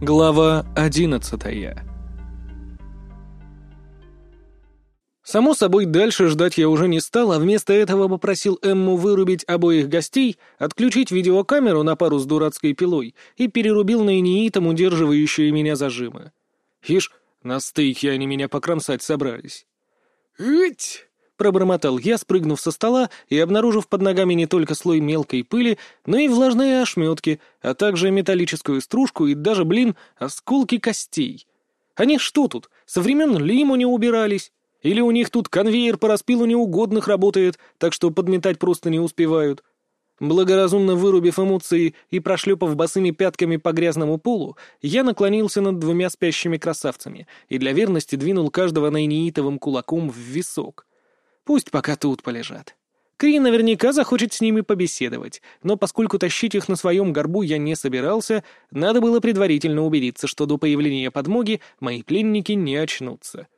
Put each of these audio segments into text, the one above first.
Глава одиннадцатая Само собой, дальше ждать я уже не стал, а вместо этого попросил Эмму вырубить обоих гостей, отключить видеокамеру на пару с дурацкой пилой и перерубил на инеитом удерживающие меня зажимы. Ишь, на стейке они меня покромсать собрались. «Ить!» — пробормотал я, спрыгнув со стола и обнаружив под ногами не только слой мелкой пыли, но и влажные ошметки, а также металлическую стружку и даже, блин, осколки костей. Они что тут, со времен Лиму не убирались? Или у них тут конвейер по распилу неугодных работает, так что подметать просто не успевают. Благоразумно вырубив эмоции и прошлепав босыми пятками по грязному полу, я наклонился над двумя спящими красавцами и для верности двинул каждого найнеитовым кулаком в висок. Пусть пока тут полежат. Кри наверняка захочет с ними побеседовать, но поскольку тащить их на своем горбу я не собирался, надо было предварительно убедиться, что до появления подмоги мои пленники не очнутся.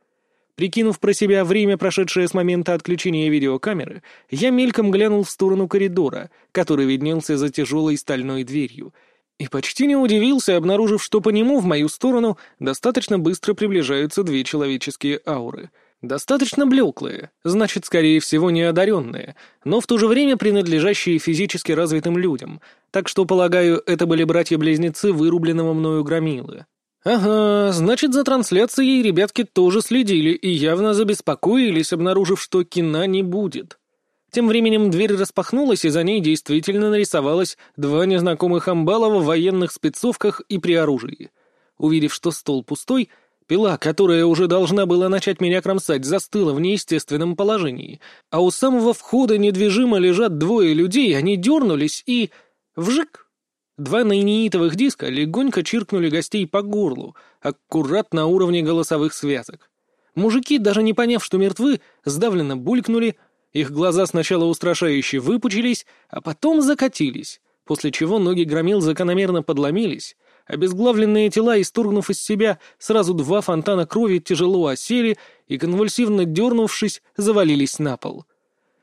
Прикинув про себя время, прошедшее с момента отключения видеокамеры, я мельком глянул в сторону коридора, который виднелся за тяжелой стальной дверью, и почти не удивился, обнаружив, что по нему в мою сторону достаточно быстро приближаются две человеческие ауры. Достаточно блеклые, значит, скорее всего, неодаренные, но в то же время принадлежащие физически развитым людям, так что, полагаю, это были братья-близнецы вырубленного мною громилы. Ага, значит, за трансляцией ребятки тоже следили и явно забеспокоились, обнаружив, что кино не будет. Тем временем дверь распахнулась, и за ней действительно нарисовалось два незнакомых амбалова в военных спецовках и при оружии. Увидев, что стол пустой, пила, которая уже должна была начать меня кромсать, застыла в неестественном положении, а у самого входа недвижимо лежат двое людей, они дернулись и... Вжик! Два нейнеитовых диска легонько чиркнули гостей по горлу, аккурат на уровне голосовых связок. Мужики, даже не поняв, что мертвы, сдавленно булькнули, их глаза сначала устрашающе выпучились, а потом закатились, после чего ноги громил закономерно подломились, обезглавленные тела, исторгнув из себя, сразу два фонтана крови тяжело осели и, конвульсивно дернувшись, завалились на пол —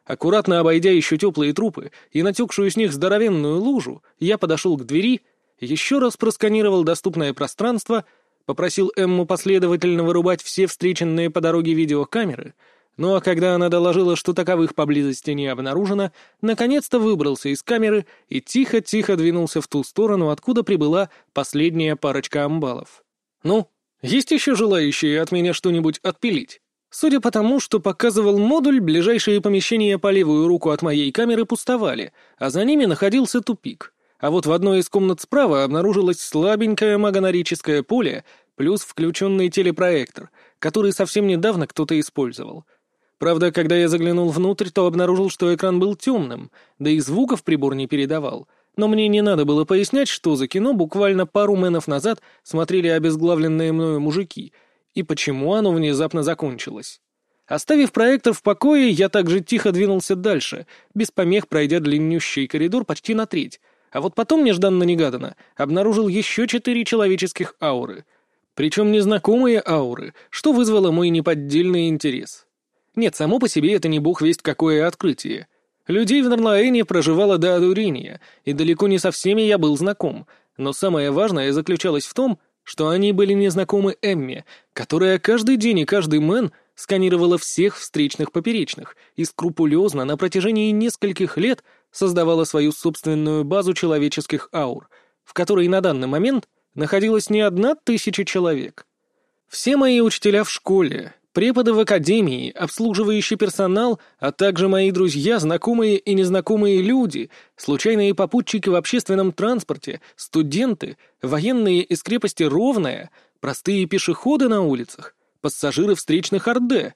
Аккуратно обойдя еще теплые трупы и натекшую с них здоровенную лужу, я подошел к двери, еще раз просканировал доступное пространство, попросил Эмму последовательно вырубать все встреченные по дороге видеокамеры, ну а когда она доложила, что таковых поблизости не обнаружено, наконец-то выбрался из камеры и тихо-тихо двинулся в ту сторону, откуда прибыла последняя парочка амбалов. «Ну, есть еще желающие от меня что-нибудь отпилить?» Судя по тому, что показывал модуль, ближайшие помещения по левую руку от моей камеры пустовали, а за ними находился тупик. А вот в одной из комнат справа обнаружилось слабенькое магонорическое поле плюс включенный телепроектор, который совсем недавно кто-то использовал. Правда, когда я заглянул внутрь, то обнаружил, что экран был темным, да и звуков прибор не передавал. Но мне не надо было пояснять, что за кино буквально пару мэнов назад смотрели обезглавленные мною мужики — и почему оно внезапно закончилось. Оставив проектор в покое, я также тихо двинулся дальше, без помех пройдя длиннющий коридор почти на треть, а вот потом нежданно-негаданно обнаружил еще четыре человеческих ауры. Причем незнакомые ауры, что вызвало мой неподдельный интерес. Нет, само по себе это не бог весть какое открытие. Людей в Нарлаэне проживало до одурения, и далеко не со всеми я был знаком, но самое важное заключалось в том, что они были незнакомы Эмме, которая каждый день и каждый мэн сканировала всех встречных поперечных и скрупулезно на протяжении нескольких лет создавала свою собственную базу человеческих аур, в которой на данный момент находилась не одна тысяча человек. Все мои учителя в школе, преподы в академии, обслуживающий персонал, а также мои друзья, знакомые и незнакомые люди, случайные попутчики в общественном транспорте, студенты, военные из крепости Ровная, простые пешеходы на улицах, пассажиры встречных Орде.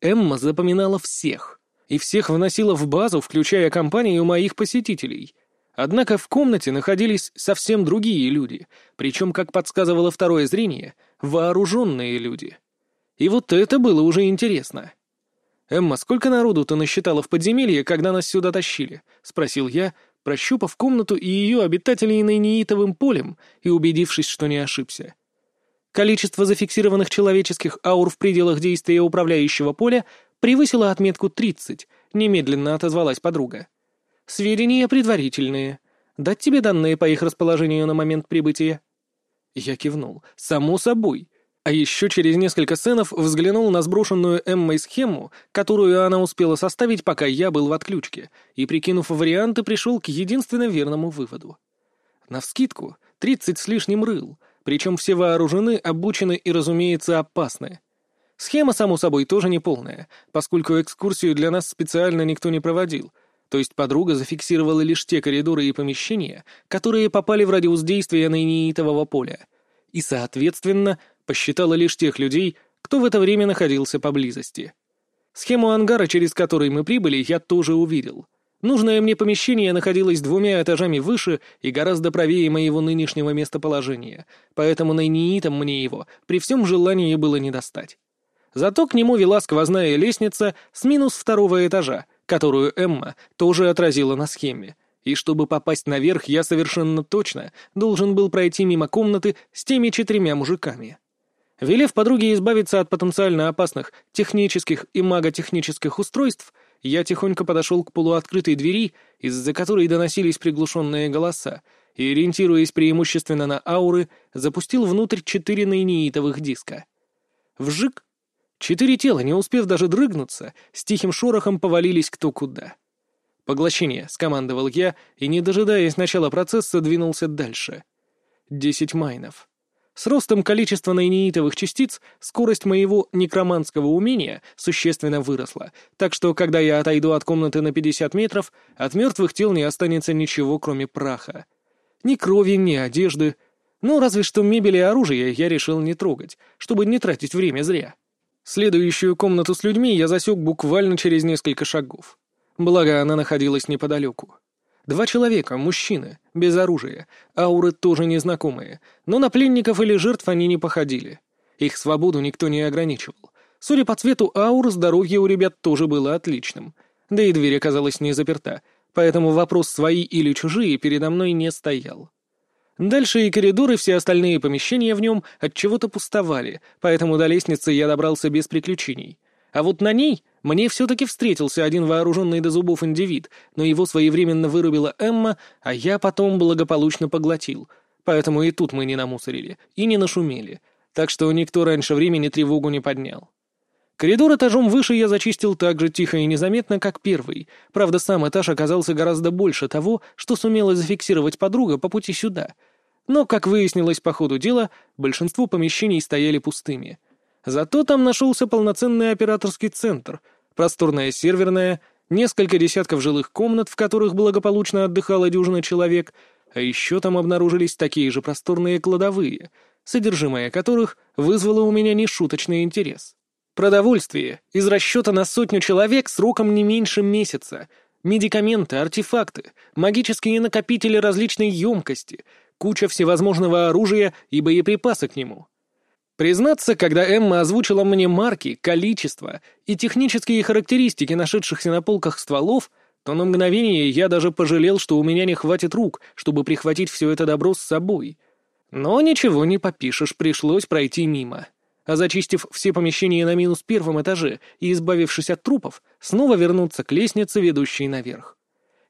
Эмма запоминала всех. И всех вносила в базу, включая компанию моих посетителей. Однако в комнате находились совсем другие люди, причем, как подсказывало второе зрение, вооруженные люди — и вот это было уже интересно. «Эмма, сколько народу ты насчитала в подземелье, когда нас сюда тащили?» — спросил я, прощупав комнату и ее обитателей нейнеитовым полем и убедившись, что не ошибся. Количество зафиксированных человеческих аур в пределах действия управляющего поля превысило отметку 30, немедленно отозвалась подруга. «Сведения предварительные. Дать тебе данные по их расположению на момент прибытия?» Я кивнул. «Само собой». А еще через несколько сценов взглянул на сброшенную Эммой схему, которую она успела составить, пока я был в отключке, и, прикинув варианты, пришел к единственно верному выводу. Навскидку, тридцать с лишним рыл, причем все вооружены, обучены и, разумеется, опасны. Схема, само собой, тоже неполная, поскольку экскурсию для нас специально никто не проводил, то есть подруга зафиксировала лишь те коридоры и помещения, которые попали в радиус действия наиниитового поля, и, соответственно, посчитала лишь тех людей, кто в это время находился поблизости. Схему ангара, через который мы прибыли, я тоже увидел. Нужное мне помещение находилось двумя этажами выше и гораздо правее моего нынешнего местоположения, поэтому найниитам мне его при всем желании было не достать. Зато к нему вела сквозная лестница с минус второго этажа, которую Эмма тоже отразила на схеме. И чтобы попасть наверх, я совершенно точно должен был пройти мимо комнаты с теми четырьмя мужиками. Велев подруге избавиться от потенциально опасных технических и маготехнических устройств, я тихонько подошел к полуоткрытой двери, из-за которой доносились приглушенные голоса, и, ориентируясь преимущественно на ауры, запустил внутрь четыре нейниитовых диска. Вжик! Четыре тела, не успев даже дрыгнуться, с тихим шорохом повалились кто куда. «Поглощение», — скомандовал я, и, не дожидаясь начала процесса, двинулся дальше. Десять майнов. С ростом количества найнеитовых частиц скорость моего некроманского умения существенно выросла, так что, когда я отойду от комнаты на 50 метров, от мертвых тел не останется ничего, кроме праха. Ни крови, ни одежды. Ну, разве что мебель и оружие я решил не трогать, чтобы не тратить время зря. Следующую комнату с людьми я засек буквально через несколько шагов. Благо, она находилась неподалеку. Два человека, мужчины, без оружия, ауры тоже незнакомые, но на пленников или жертв они не походили. Их свободу никто не ограничивал. Судя по цвету аур, здоровье у ребят тоже было отличным. Да и дверь оказалась не заперта, поэтому вопрос «свои или чужие» передо мной не стоял. Дальше и коридоры, все остальные помещения в нем от чего то пустовали, поэтому до лестницы я добрался без приключений. А вот на ней мне все-таки встретился один вооруженный до зубов индивид, но его своевременно вырубила Эмма, а я потом благополучно поглотил. Поэтому и тут мы не намусорили и не нашумели. Так что никто раньше времени тревогу не поднял. Коридор этажом выше я зачистил так же тихо и незаметно, как первый. Правда, сам этаж оказался гораздо больше того, что сумела зафиксировать подруга по пути сюда. Но, как выяснилось по ходу дела, большинство помещений стояли пустыми — Зато там нашелся полноценный операторский центр, просторная серверная, несколько десятков жилых комнат, в которых благополучно отдыхала дюжина человек, а еще там обнаружились такие же просторные кладовые, содержимое которых вызвало у меня нешуточный интерес. Продовольствие из расчета на сотню человек сроком не меньше месяца, медикаменты, артефакты, магические накопители различной емкости, куча всевозможного оружия и боеприпасы к нему — Признаться, когда Эмма озвучила мне марки, количество и технические характеристики нашедшихся на полках стволов, то на мгновение я даже пожалел, что у меня не хватит рук, чтобы прихватить все это добро с собой. Но ничего не попишешь, пришлось пройти мимо. А зачистив все помещения на минус первом этаже и избавившись от трупов, снова вернуться к лестнице, ведущей наверх.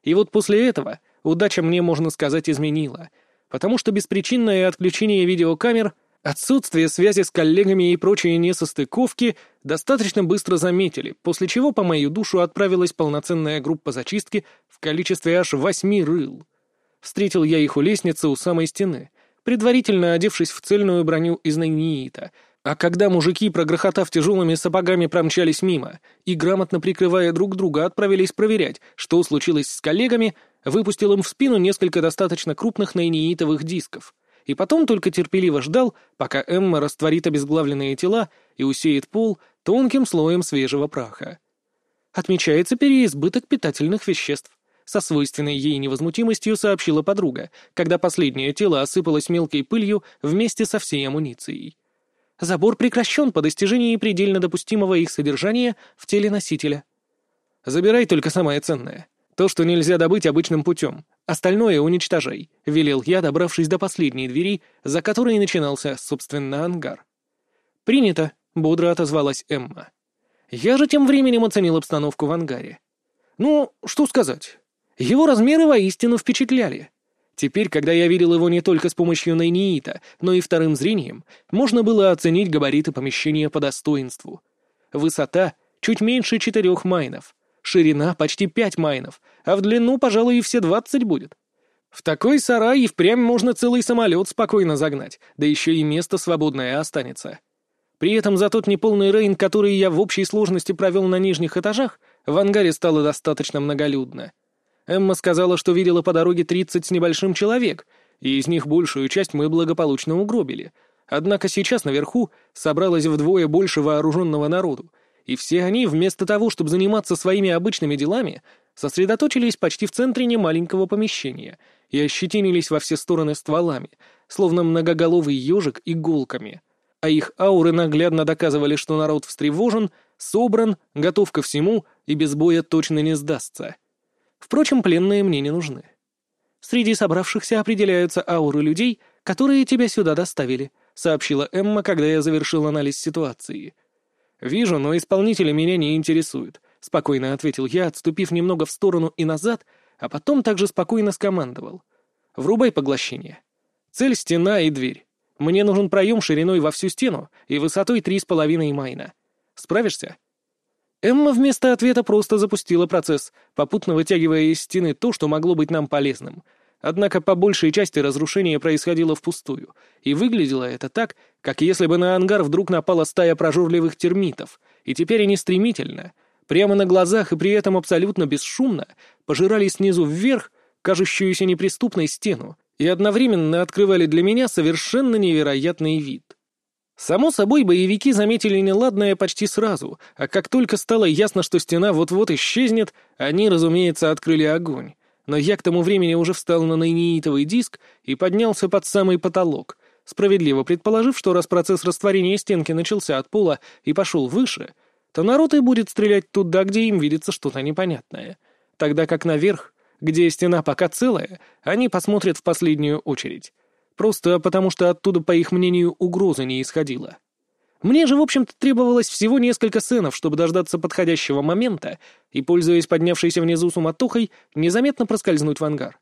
И вот после этого удача мне, можно сказать, изменила, потому что беспричинное отключение видеокамер — Отсутствие связи с коллегами и прочие несостыковки достаточно быстро заметили, после чего по мою душу отправилась полноценная группа зачистки в количестве аж восьми рыл. Встретил я их у лестницы у самой стены, предварительно одевшись в цельную броню из нейниита, а когда мужики, прогрохотав тяжелыми сапогами, промчались мимо и, грамотно прикрывая друг друга, отправились проверять, что случилось с коллегами, выпустил им в спину несколько достаточно крупных нейниитовых дисков — и потом только терпеливо ждал, пока Эмма растворит обезглавленные тела и усеет пол тонким слоем свежего праха. Отмечается переизбыток питательных веществ. Со свойственной ей невозмутимостью сообщила подруга, когда последнее тело осыпалось мелкой пылью вместе со всей амуницией. Забор прекращен по достижении предельно допустимого их содержания в теле носителя. Забирай только самое ценное. То, что нельзя добыть обычным путем. Остальное уничтожай», — велел я, добравшись до последней двери, за которой начинался, собственно, ангар. «Принято», — бодро отозвалась Эмма. Я же тем временем оценил обстановку в ангаре. Ну, что сказать. Его размеры воистину впечатляли. Теперь, когда я видел его не только с помощью Найниита, но и вторым зрением, можно было оценить габариты помещения по достоинству. Высота — чуть меньше четырех майнов, ширина — почти пять майнов, а в длину, пожалуй, и все двадцать будет. В такой сарай и впрямь можно целый самолет спокойно загнать, да еще и место свободное останется. При этом за тот неполный рейн, который я в общей сложности провел на нижних этажах, в ангаре стало достаточно многолюдно. Эмма сказала, что видела по дороге тридцать с небольшим человек, и из них большую часть мы благополучно угробили. Однако сейчас наверху собралось вдвое больше вооруженного народу, и все они, вместо того, чтобы заниматься своими обычными делами, сосредоточились почти в центре немаленького помещения и ощетинились во все стороны стволами, словно многоголовый ежик иголками. А их ауры наглядно доказывали, что народ встревожен, собран, готов ко всему и без боя точно не сдастся. Впрочем, пленные мне не нужны. Среди собравшихся определяются ауры людей, которые тебя сюда доставили, сообщила Эмма, когда я завершил анализ ситуации. «Вижу, но исполнители меня не интересуют», — спокойно ответил я, отступив немного в сторону и назад, а потом также спокойно скомандовал. «Врубай поглощение. Цель — стена и дверь. Мне нужен проем шириной во всю стену и высотой три с половиной майна. Справишься?» Эмма вместо ответа просто запустила процесс, попутно вытягивая из стены то, что могло быть нам полезным. Однако по большей части разрушение происходило впустую, и выглядело это так, как если бы на ангар вдруг напала стая прожорливых термитов, и теперь они стремительно, прямо на глазах и при этом абсолютно бесшумно, пожирали снизу вверх кажущуюся неприступной стену и одновременно открывали для меня совершенно невероятный вид. Само собой, боевики заметили неладное почти сразу, а как только стало ясно, что стена вот-вот исчезнет, они, разумеется, открыли огонь но я к тому времени уже встал на нейнитовый диск и поднялся под самый потолок, справедливо предположив, что раз процесс растворения стенки начался от пола и пошел выше, то народ и будет стрелять туда, где им видится что-то непонятное, тогда как наверх, где стена пока целая, они посмотрят в последнюю очередь. Просто потому, что оттуда, по их мнению, угрозы не исходила. Мне же, в общем-то, требовалось всего несколько сценов, чтобы дождаться подходящего момента и, пользуясь поднявшейся внизу суматохой, незаметно проскользнуть в ангар.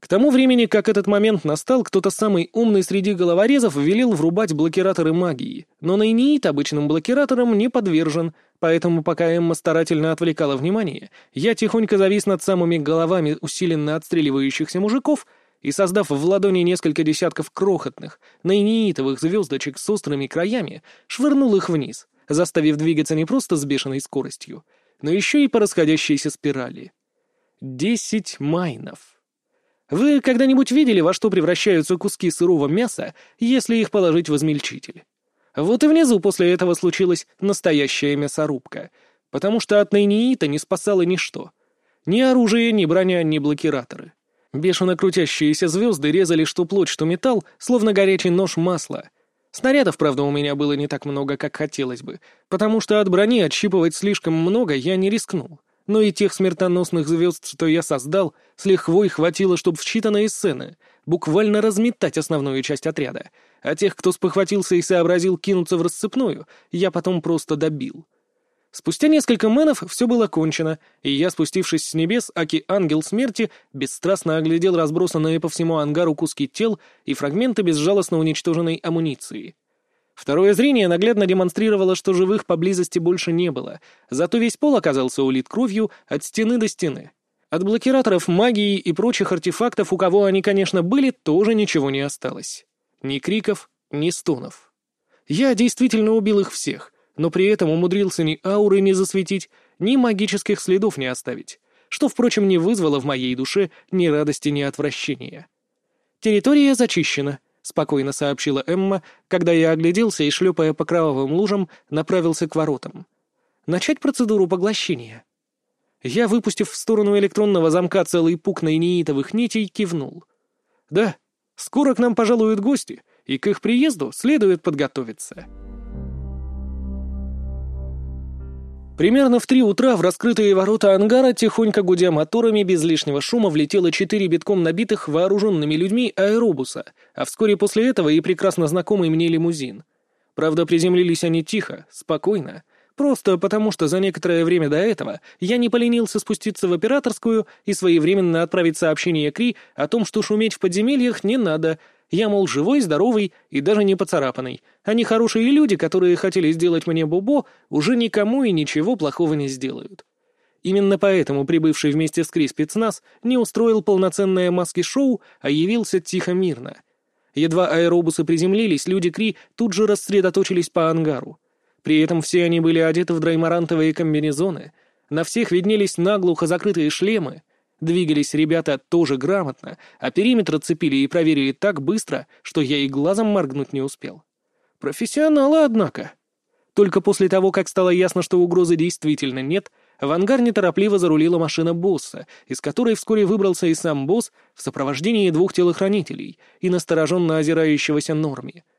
К тому времени, как этот момент настал, кто-то самый умный среди головорезов велел врубать блокираторы магии, но Найниит обычным блокираторам не подвержен, поэтому пока Эмма старательно отвлекала внимание, я тихонько завис над самыми головами усиленно отстреливающихся мужиков — и, создав в ладони несколько десятков крохотных, наиниитовых звездочек с острыми краями, швырнул их вниз, заставив двигаться не просто с бешеной скоростью, но еще и по расходящейся спирали. Десять майнов. Вы когда-нибудь видели, во что превращаются куски сырого мяса, если их положить в измельчитель? Вот и внизу после этого случилась настоящая мясорубка, потому что от Нейниита не спасало ничто. Ни оружие, ни броня, ни блокираторы. Бешено крутящиеся звезды резали что плоть, что металл, словно горячий нож масла. Снарядов, правда, у меня было не так много, как хотелось бы, потому что от брони отщипывать слишком много я не рискнул. Но и тех смертоносных звезд, что я создал, с лихвой хватило, чтобы в считанные сцены буквально разметать основную часть отряда, а тех, кто спохватился и сообразил кинуться в расцепную, я потом просто добил. Спустя несколько мэнов все было кончено, и я, спустившись с небес, Аки Ангел Смерти, бесстрастно оглядел разбросанные по всему ангару куски тел и фрагменты безжалостно уничтоженной амуниции. Второе зрение наглядно демонстрировало, что живых поблизости больше не было, зато весь пол оказался улит кровью от стены до стены. От блокираторов магии и прочих артефактов, у кого они, конечно, были, тоже ничего не осталось. Ни криков, ни стонов. Я действительно убил их всех — но при этом умудрился ни ауры не засветить, ни магических следов не оставить, что, впрочем, не вызвало в моей душе ни радости, ни отвращения. «Территория зачищена», — спокойно сообщила Эмма, когда я огляделся и, шлепая по кровавым лужам, направился к воротам. «Начать процедуру поглощения». Я, выпустив в сторону электронного замка целый пук наиниитовых нитей, кивнул. «Да, скоро к нам пожалуют гости, и к их приезду следует подготовиться». Примерно в три утра в раскрытые ворота ангара, тихонько гудя моторами, без лишнего шума влетело четыре битком набитых вооруженными людьми аэробуса, а вскоре после этого и прекрасно знакомый мне лимузин. Правда, приземлились они тихо, спокойно, Просто потому, что за некоторое время до этого я не поленился спуститься в операторскую и своевременно отправить сообщение Кри о том, что шуметь в подземельях не надо. Я, мол, живой, здоровый и даже не поцарапанный. Они хорошие люди, которые хотели сделать мне бубо, уже никому и ничего плохого не сделают. Именно поэтому прибывший вместе с Кри спецназ не устроил полноценное маски-шоу, а явился тихо-мирно. Едва аэробусы приземлились, люди Кри тут же рассредоточились по ангару. При этом все они были одеты в драймарантовые комбинезоны, на всех виднелись наглухо закрытые шлемы. Двигались ребята тоже грамотно, а периметр оцепили и проверили так быстро, что я и глазом моргнуть не успел. Профессионалы, однако. Только после того, как стало ясно, что угрозы действительно нет, в ангар неторопливо зарулила машина босса, из которой вскоре выбрался и сам босс в сопровождении двух телохранителей и настороженно озирающегося Норми —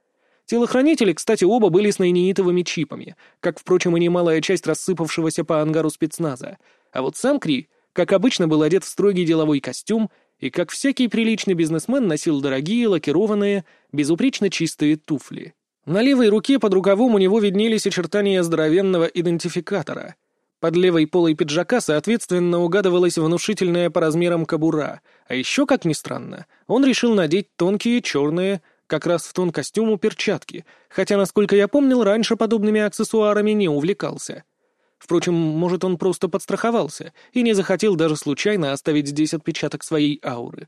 Телохранители, кстати, оба были с нейнитовыми чипами, как, впрочем, и немалая часть рассыпавшегося по ангару спецназа. А вот сам Кри, как обычно, был одет в строгий деловой костюм и, как всякий приличный бизнесмен, носил дорогие, лакированные, безупречно чистые туфли. На левой руке под рукавом у него виднелись очертания здоровенного идентификатора. Под левой полой пиджака, соответственно, угадывалась внушительная по размерам кобура, а еще, как ни странно, он решил надеть тонкие черные, как раз в тон костюму перчатки, хотя, насколько я помнил, раньше подобными аксессуарами не увлекался. Впрочем, может, он просто подстраховался и не захотел даже случайно оставить здесь отпечаток своей ауры.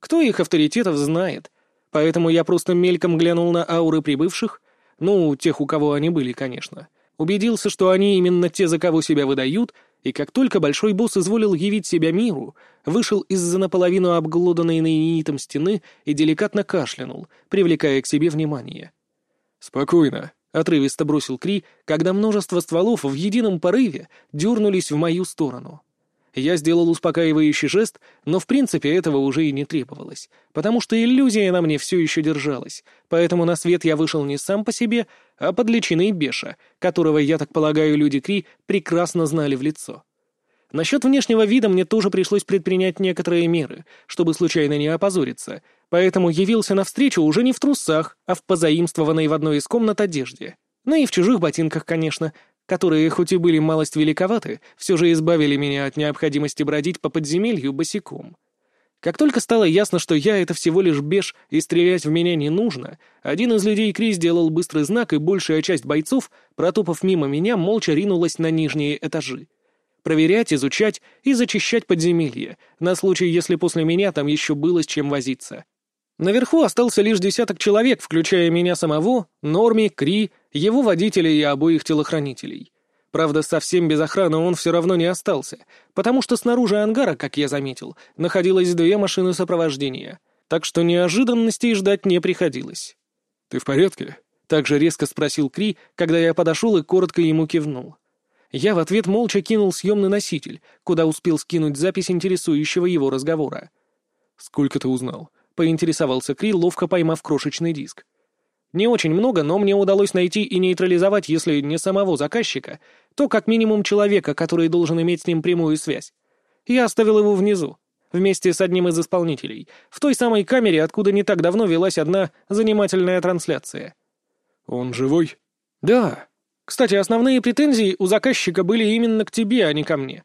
Кто их авторитетов знает? Поэтому я просто мельком глянул на ауры прибывших, ну, тех, у кого они были, конечно. Убедился, что они именно те, за кого себя выдают — и как только большой босс изволил явить себя миру, вышел из-за наполовину обглоданной наинитом стены и деликатно кашлянул, привлекая к себе внимание. «Спокойно», — отрывисто бросил Кри, когда множество стволов в едином порыве дернулись в мою сторону. Я сделал успокаивающий жест, но в принципе этого уже и не требовалось, потому что иллюзия на мне все еще держалась, поэтому на свет я вышел не сам по себе, а под личиной Беша, которого, я так полагаю, люди Кри прекрасно знали в лицо. Насчет внешнего вида мне тоже пришлось предпринять некоторые меры, чтобы случайно не опозориться, поэтому явился навстречу уже не в трусах, а в позаимствованной в одной из комнат одежде. Ну и в чужих ботинках, конечно, которые, хоть и были малость великоваты, все же избавили меня от необходимости бродить по подземелью босиком. Как только стало ясно, что я — это всего лишь беж, и стрелять в меня не нужно, один из людей Кри сделал быстрый знак, и большая часть бойцов, протопав мимо меня, молча ринулась на нижние этажи. Проверять, изучать и зачищать подземелье, на случай, если после меня там еще было с чем возиться. Наверху остался лишь десяток человек, включая меня самого, Норми, Кри, его водителя и обоих телохранителей. Правда, совсем без охраны он все равно не остался, потому что снаружи ангара, как я заметил, находилось две машины сопровождения, так что неожиданностей ждать не приходилось. «Ты в порядке?» — также резко спросил Кри, когда я подошел и коротко ему кивнул. Я в ответ молча кинул съемный носитель, куда успел скинуть запись интересующего его разговора. «Сколько ты узнал?» поинтересовался Кри, ловко поймав крошечный диск. Не очень много, но мне удалось найти и нейтрализовать, если не самого заказчика, то как минимум человека, который должен иметь с ним прямую связь. Я оставил его внизу, вместе с одним из исполнителей, в той самой камере, откуда не так давно велась одна занимательная трансляция. «Он живой?» «Да. Кстати, основные претензии у заказчика были именно к тебе, а не ко мне.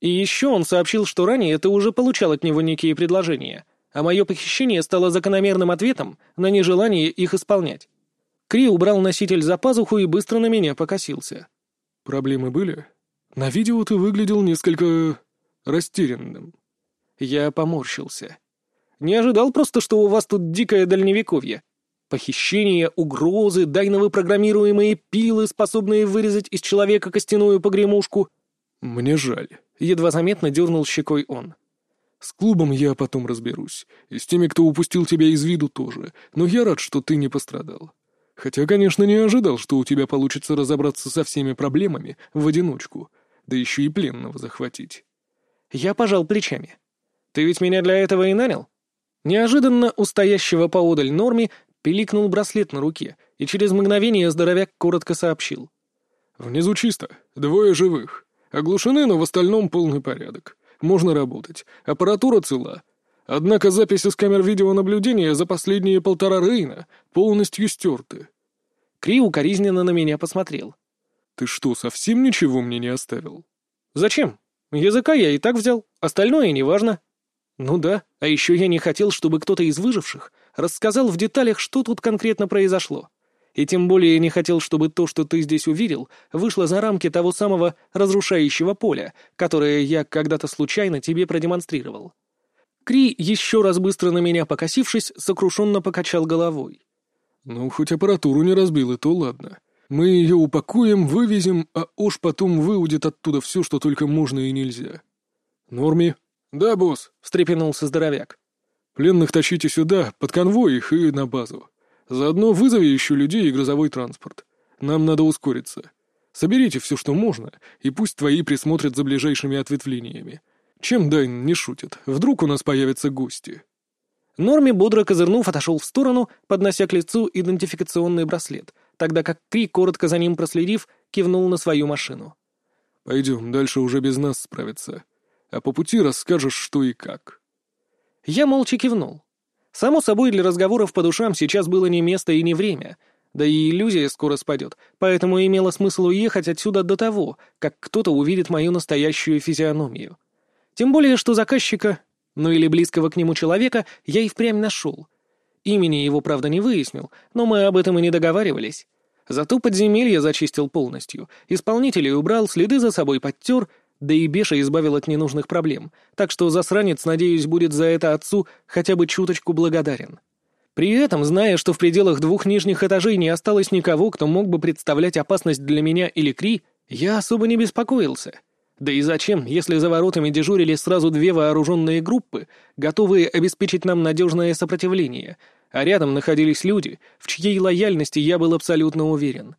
И еще он сообщил, что ранее ты уже получал от него некие предложения» а мое похищение стало закономерным ответом на нежелание их исполнять. Кри убрал носитель за пазуху и быстро на меня покосился. «Проблемы были? На видео ты выглядел несколько... растерянным». Я поморщился. «Не ожидал просто, что у вас тут дикое дальневековье. Похищение, угрозы, дайново программируемые пилы, способные вырезать из человека костяную погремушку». «Мне жаль», — едва заметно дернул щекой он. С клубом я потом разберусь. И с теми, кто упустил тебя из виду, тоже. Но я рад, что ты не пострадал. Хотя, конечно, не ожидал, что у тебя получится разобраться со всеми проблемами в одиночку. Да еще и пленного захватить. Я пожал плечами. Ты ведь меня для этого и нанял? Неожиданно у стоящего поодаль Норми пиликнул браслет на руке, и через мгновение здоровяк коротко сообщил. «Внизу чисто. Двое живых. Оглушены, но в остальном полный порядок можно работать, аппаратура цела. Однако записи с камер видеонаблюдения за последние полтора Рейна полностью стерты. Кри укоризненно на меня посмотрел. Ты что, совсем ничего мне не оставил? Зачем? Языка я и так взял, остальное неважно. Ну да, а еще я не хотел, чтобы кто-то из выживших рассказал в деталях, что тут конкретно произошло. И тем более не хотел, чтобы то, что ты здесь увидел, вышло за рамки того самого разрушающего поля, которое я когда-то случайно тебе продемонстрировал. Кри, еще раз быстро на меня покосившись, сокрушенно покачал головой. «Ну, хоть аппаратуру не разбил, и то ладно. Мы ее упакуем, вывезем, а уж потом выудит оттуда все, что только можно и нельзя. Норми?» «Да, босс», — встрепенулся здоровяк. «Пленных тащите сюда, под конвой их и на базу. Заодно вызови еще людей и грузовой транспорт. Нам надо ускориться. Соберите все, что можно, и пусть твои присмотрят за ближайшими ответвлениями. Чем Дайн не шутит? Вдруг у нас появятся гости?» Норми, бодро козырнув, отошел в сторону, поднося к лицу идентификационный браслет, тогда как Кри, коротко за ним проследив, кивнул на свою машину. «Пойдем, дальше уже без нас справиться. А по пути расскажешь, что и как». Я молча кивнул. Само собой, для разговоров по душам сейчас было не место и не время, да и иллюзия скоро спадет, поэтому имело смысл уехать отсюда до того, как кто-то увидит мою настоящую физиономию. Тем более, что заказчика, ну или близкого к нему человека, я и впрямь нашел. Имени его, правда, не выяснил, но мы об этом и не договаривались. Зато подземелье зачистил полностью, исполнителей убрал, следы за собой подтер — да и Беша избавил от ненужных проблем, так что засранец, надеюсь, будет за это отцу хотя бы чуточку благодарен. При этом, зная, что в пределах двух нижних этажей не осталось никого, кто мог бы представлять опасность для меня или Кри, я особо не беспокоился. Да и зачем, если за воротами дежурили сразу две вооруженные группы, готовые обеспечить нам надежное сопротивление, а рядом находились люди, в чьей лояльности я был абсолютно уверен.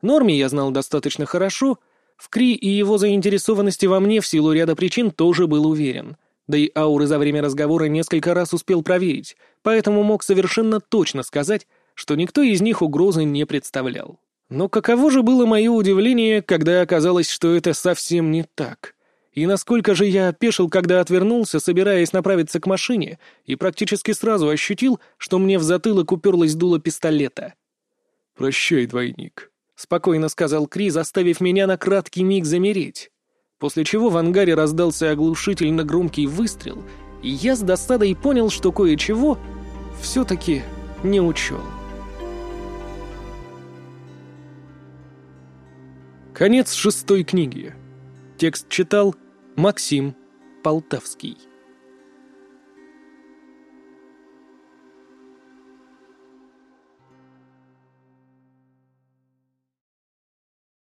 Норме я знал достаточно хорошо — в Кри и его заинтересованности во мне в силу ряда причин тоже был уверен. Да и ауры за время разговора несколько раз успел проверить, поэтому мог совершенно точно сказать, что никто из них угрозы не представлял. Но каково же было мое удивление, когда оказалось, что это совсем не так. И насколько же я опешил, когда отвернулся, собираясь направиться к машине, и практически сразу ощутил, что мне в затылок уперлось дуло пистолета. «Прощай, двойник», — спокойно сказал Кри, заставив меня на краткий миг замереть. После чего в ангаре раздался оглушительно громкий выстрел, и я с досадой понял, что кое-чего все-таки не учел. Конец шестой книги. Текст читал Максим Полтавский.